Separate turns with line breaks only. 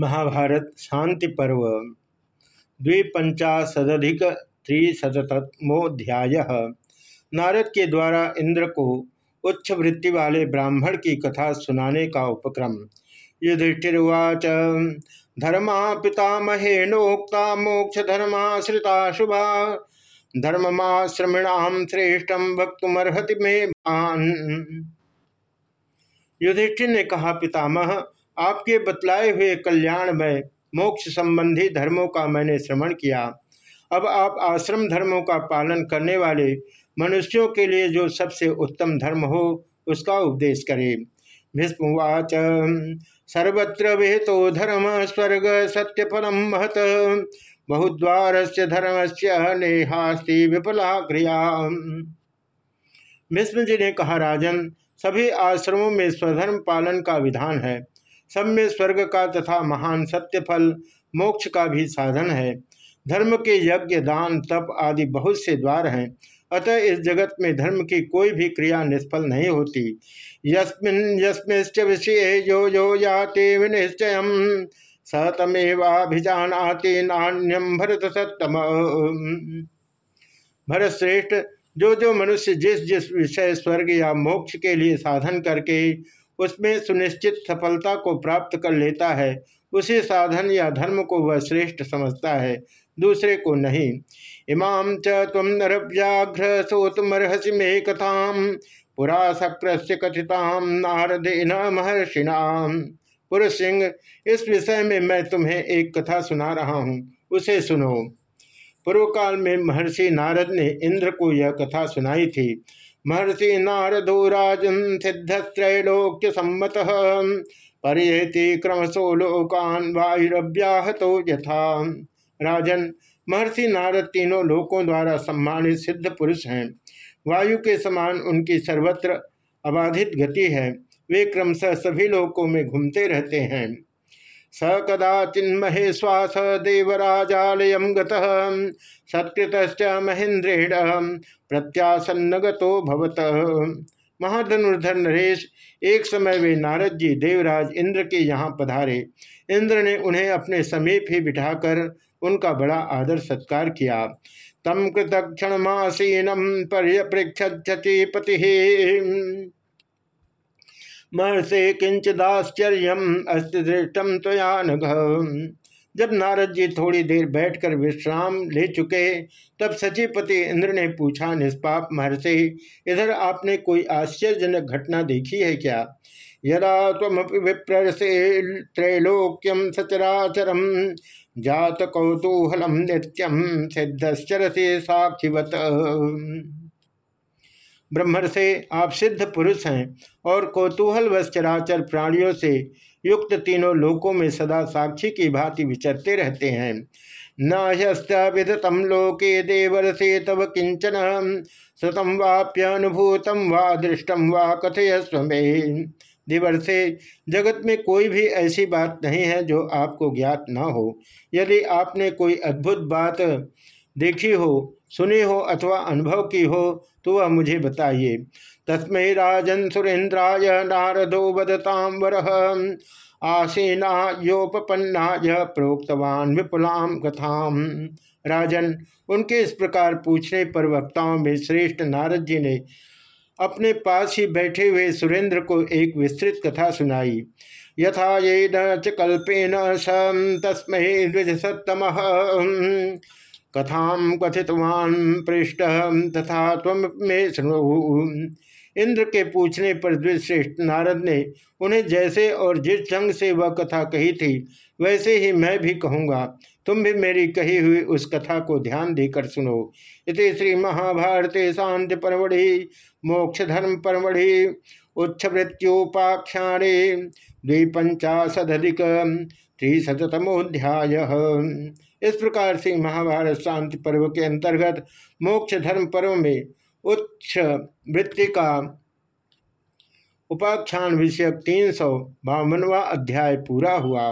महाभारत, शांति पर्व द्विपंचाशदिक नारद के द्वारा इंद्र को उच्च वृत्ति वाले ब्राह्मण की कथा सुनाने का उपक्रम। युधिष्ठिर्वाच, धर्मा पितामहेनोक्ता मोक्ष धर्माश्रिता शुभा। धर्ममाश्रमिणाम श्रेष्ठम भक्तुमर्हति में युधिष्ठिर ने कहा, पितामह आपके बतलाए हुए कल्याण में मोक्ष संबंधी धर्मों का मैंने श्रवण किया। अब आप आश्रम धर्मों का पालन करने वाले मनुष्यों के लिए जो सबसे उत्तम धर्म हो, उसका उपदेश करें। भीष्मवाच सर्वत्र विहितो धर्म स्वर्ग सत्य परम महत। बहुद्वार से धर्म से नेहास्ति क्रिया। भीष्म जी ने कहा, राजन, सभी आश्रमों में स्वधर्म पालन का विधान है। सब में स्वर्ग का तथा महान सत्य फल मोक्ष का भी साधन है। धर्म के यज्ञ, दान, तप आदि बहुत से द्वार हैं। अतः इस जगत में धर्म की कोई भी क्रिया निष्फल नहीं होती। यस्मिन, यस्मिश्च विषय जो जो याते विनिश्चय सतमेवाभिजानाति नान्यम भरत सत्तम भरत श्रेष्ठ जो जो मनुष्य जिस जिस विषय स्वर्ग या मोक्ष के लिए साधन करके उसमें सुनिश्चित सफलता को प्राप्त कर लेता है। उसी साधन या धर्म को वह श्रेष्ठ समझता है, दूसरे को नहीं। इमाम च तम नरव्याघ्र सोतमर्हसी मे कथाम, पुरा सक्र कथिताम नारदेन महर्षिणाम। पुरुष सिंह, इस विषय में मैं तुम्हें एक कथा सुना रहा हूँ, उसे सुनो। पूर्व काल में महर्षि नारद ने इंद्र को यह कथा सुनाई थी। महर्षि नारदो राजन सिद्धत्रैलोक्य सम्मत परियति क्रमशो लोकान वायुरव्याहतो यथा। राजन, महर्षि नारद तीनों लोकों द्वारा सम्मानित सिद्ध पुरुष हैं। वायु के समान उनकी सर्वत्र अबाधित गति है। वे क्रमशः सभी लोकों में घूमते रहते हैं। स कदाचिन्महे श्वास देवराजालय गत्कृत महेन्द्रेण प्रत्यासन्न गत महाधनुर्धर नरेश, एक समय वे नारद जी देवराज इंद्र के यहाँ पधारे। इंद्र ने उन्हें अपने समीप ही बिठाकर उनका बड़ा आदर सत्कार किया। तम कृतक्षण मासीनम पर्यप्रेक्षति महर्षे किंचदाश्चर्य अस्तिदृष्टम त्वया जब नारद जी थोड़ी देर बैठकर विश्राम ले चुके, तब सचिपति इंद्र ने पूछा, निष्पाप महर्षि, इधर आपने कोई आश्चर्यजनक घटना देखी है क्या? यदा तम विप्रसे त्रैलोक्यम सचराचरम जात कौतूहलम नित्यम सिद्धश्चरसे साक्षिवत। ब्रह्मर से आप सिद्ध पुरुष हैं और कौतूहल व चराचर प्राणियों से युक्त तीनों लोकों में सदा साक्षी की भांति विचरते रहते हैं। न विदतम लोके देवर से तब किंचन सतम वाप्यनुभूतम वा दृष्टम वा कथय स्वमें दिवर से जगत में कोई भी ऐसी बात नहीं है जो आपको ज्ञात न हो। यदि आपने कोई अद्भुत बात देखी हो, सुनी हो अथवा अनुभव की हो तो वह मुझे बताइए। तस्मै राजन सुरेन्द्राय नारदो बदताम वर। आसीना योपन्नाय प्रोक्तवान विपुलाम कथाम। राजन, उनके इस प्रकार पूछने पर वक्ताओं में श्रेष्ठ नारद जी ने अपने पास ही बैठे हुए सुरेंद्र को एक विस्तृत कथा सुनाई। यथा ये न च कल्पेन सम तस्मय द्विज सत्तम कथा कथितवान पृष्ठ तथा तम में सुनो। इंद्र के पूछने पर द्विश्रेष्ठ नारद ने उन्हें जैसे और जिस ढंग से वह कथा कही थी, वैसे ही मैं भी कहूँगा। तुम भी मेरी कही हुई उस कथा को ध्यान देकर सुनो। इति श्री महाभारते शांति परमढ़ि मोक्ष धर्म परमढ़ि उच्छवृत्योपाख्याणे द्विपंचाशदिक त्रिशतमोध्याय इस प्रकार से महाभारत शांति पर्व के अंतर्गत मोक्ष धर्म पर्व में उच्च वृत्ति का उपाख्यान विषयक तीन सौ बावनवा अध्याय पूरा हुआ।